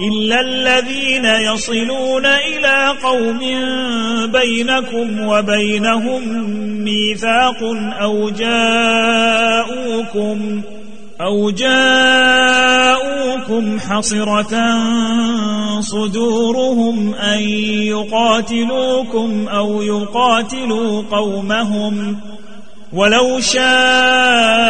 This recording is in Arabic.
إلا الذين يصلون إلى قوم بينكم وبينهم ميثاق أو جاءوكم أو جاءوكم حصرة صدورهم أن يقاتلوكم أو يقاتلوا قومهم ولو شاء